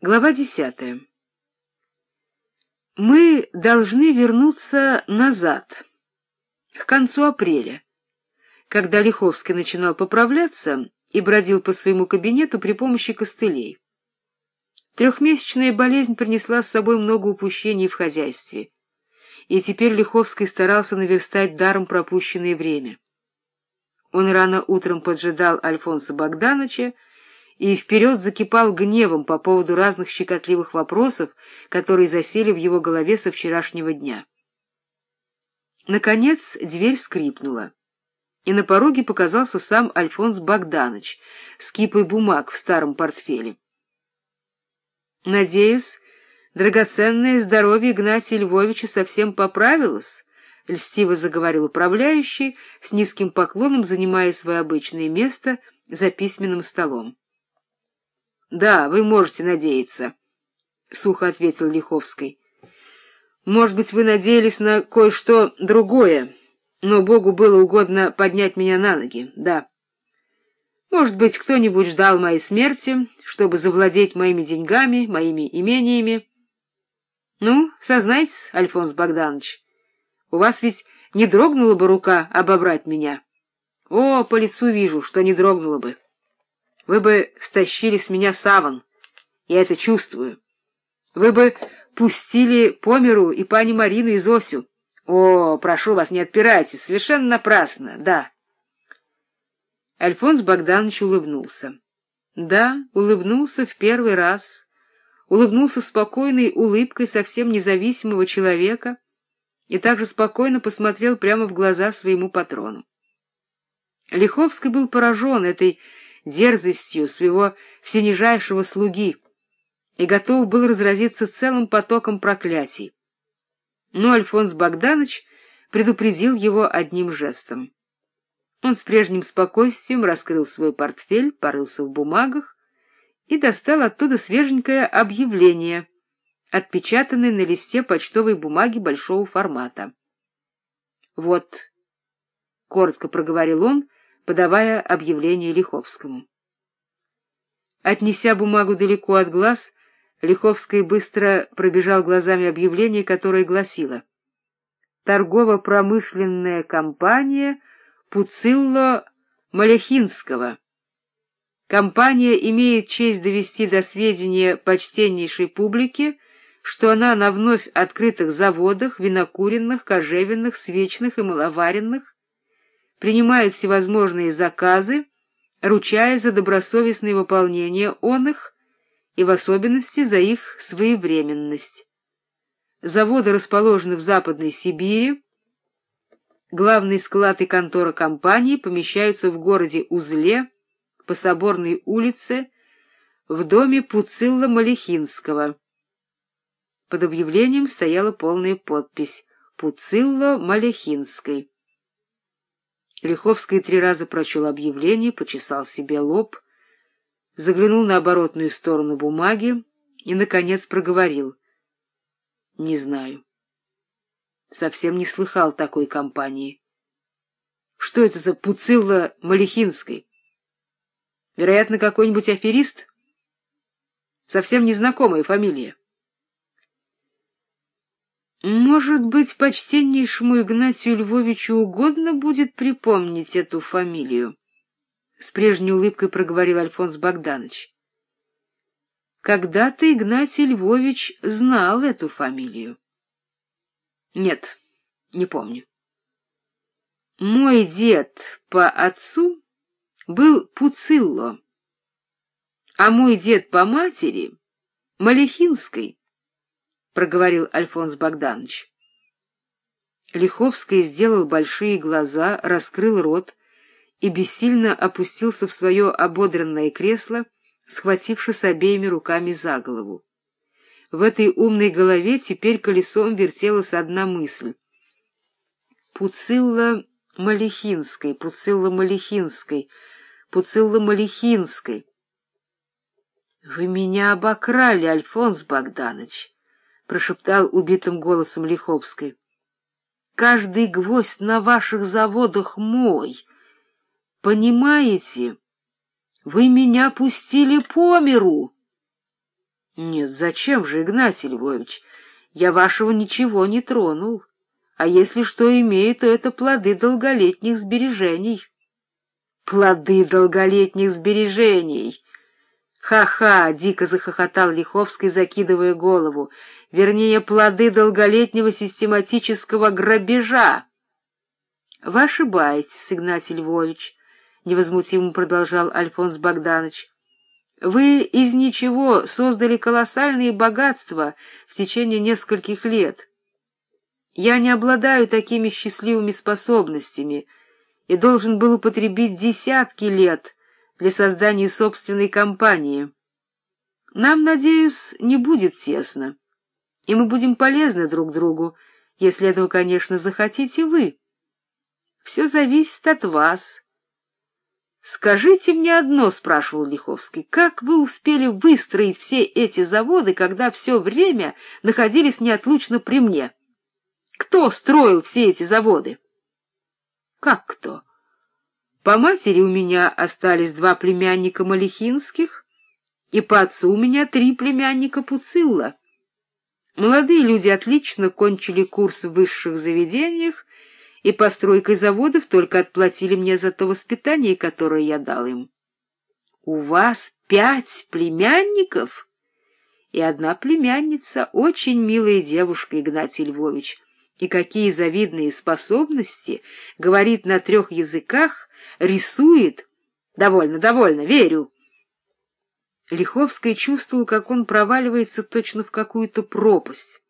Глава десятая. Мы должны вернуться назад, к концу апреля, когда Лиховский начинал поправляться и бродил по своему кабинету при помощи костылей. Трехмесячная болезнь принесла с собой много упущений в хозяйстве, и теперь Лиховский старался наверстать даром пропущенное время. Он рано утром поджидал Альфонса Богдановича, и вперед закипал гневом по поводу разных щекотливых вопросов, которые засели в его голове со вчерашнего дня. Наконец дверь скрипнула, и на пороге показался сам Альфонс Богданович с кипой бумаг в старом портфеле. «Надеюсь, драгоценное здоровье Игнатия Львовича совсем поправилось?» — льстиво заговорил управляющий, с низким поклоном занимая свое обычное место за письменным столом. — Да, вы можете надеяться, — сухо ответил Лиховский. — Может быть, вы надеялись на кое-что другое, но Богу было угодно поднять меня на ноги, да. Может быть, кто-нибудь ждал моей смерти, чтобы завладеть моими деньгами, моими имениями. Ну, сознайтесь, Альфонс Богданович, у вас ведь не дрогнула бы рука обобрать меня? О, по лицу вижу, что не дрогнула бы. Вы бы стащили с меня саван. Я это чувствую. Вы бы пустили по миру и пани Марину и Зосю. О, прошу вас, не отпирайтесь, совершенно напрасно, да. Альфонс Богданович улыбнулся. Да, улыбнулся в первый раз. Улыбнулся спокойной улыбкой совсем независимого человека и также спокойно посмотрел прямо в глаза своему патрону. Лиховский был поражен этой дерзостью своего всенижайшего слуги и готов был разразиться целым потоком проклятий. Но Альфонс Богданович предупредил его одним жестом. Он с прежним спокойствием раскрыл свой портфель, порылся в бумагах и достал оттуда свеженькое объявление, отпечатанное на листе почтовой бумаги большого формата. «Вот», — коротко проговорил он, подавая объявление Лиховскому. Отнеся бумагу далеко от глаз, Лиховский быстро пробежал глазами объявление, которое гласило «Торгово-промышленная компания Пуцилло Малехинского». Компания имеет честь довести до сведения почтеннейшей публики, что она на вновь открытых заводах, винокуренных, кожевенных, свечных и маловаренных принимает всевозможные заказы, ручая за добросовестное выполнение он их и в особенности за их своевременность. Заводы расположены в Западной Сибири. Главный склад и контора компании помещаются в городе Узле, по Соборной улице, в доме Пуцилла Малихинского. Под объявлением стояла полная подпись «Пуцилло Малихинской». Лиховский три раза прочел объявление, почесал себе лоб, заглянул на оборотную сторону бумаги и, наконец, проговорил. — Не знаю. Совсем не слыхал такой компании. Что это за Пуцилла Малихинской? Вероятно, какой-нибудь аферист? Совсем незнакомая фамилия. Может быть, почтеннейшему Игнатию Львовичу угодно будет припомнить эту фамилию? С прежней улыбкой проговорил Альфонс Богданович. Когда-то Игнатий Львович знал эту фамилию. Нет, не помню. Мой дед по отцу был Пуцилло, а мой дед по матери — Малехинской проговорил Альфонс Богданович. Лиховский сделал большие глаза, раскрыл рот и бессильно опустился в свое ободренное кресло, схватившись обеими руками за голову. В этой умной голове теперь колесом вертелась одна мысль. Пуцилла Малихинской, Пуцилла Малихинской, Пуцилла Малихинской. — Вы меня обокрали, Альфонс Богданович! Прошептал убитым голосом Лиховской. Каждый гвоздь на ваших заводах мой. Понимаете? Вы меня пустили по миру. Нет. Зачем же, Игнатий Львович? Я вашего ничего не тронул. А если что имею, то это плоды долголетних сбережений. Плоды долголетних сбережений! Ха-ха! — дико захохотал Лиховский, закидывая голову. Вернее, плоды долголетнего систематического грабежа. — Вы ошибаетесь, Игнатий Львович, — невозмутимо продолжал Альфонс Богданович. — Вы из ничего создали колоссальные богатства в течение нескольких лет. Я не обладаю такими счастливыми способностями и должен был употребить десятки лет для создания собственной компании. Нам, надеюсь, не будет тесно, и мы будем полезны друг другу, если этого, конечно, захотите вы. Все зависит от вас. «Скажите мне одно», — спрашивал Лиховский, — «как вы успели выстроить все эти заводы, когда все время находились неотлучно при мне? Кто строил все эти заводы?» «Как кто?» По матери у меня остались два племянника Малихинских, и по отцу у меня три племянника Пуцилла. Молодые люди отлично кончили курс в высших заведениях, и постройкой заводов только отплатили мне за то воспитание, которое я дал им. У вас пять племянников? И одна племянница, очень милая девушка, Игнатий Львович. И какие завидные способности, говорит на трех языках, рисует. Довольно, довольно, верю. Лиховский чувствовал, как он проваливается точно в какую-то пропасть.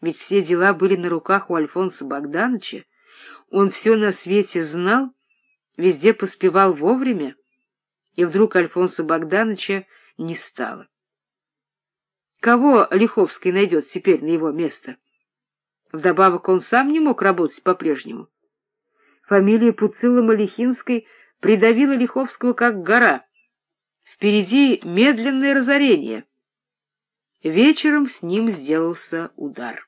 Ведь все дела были на руках у Альфонса Богдановича, он все на свете знал, везде поспевал вовремя, и вдруг Альфонса Богдановича не стало. Кого Лиховский найдет теперь на его место? Вдобавок он сам не мог работать по-прежнему. Фамилия Пуцилла Малихинской придавила Лиховского как гора. Впереди медленное разорение. Вечером с ним сделался удар.